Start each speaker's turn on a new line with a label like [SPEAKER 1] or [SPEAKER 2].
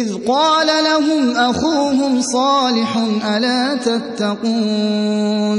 [SPEAKER 1] إذ قال لهم أخوهم صالح ألا تتقون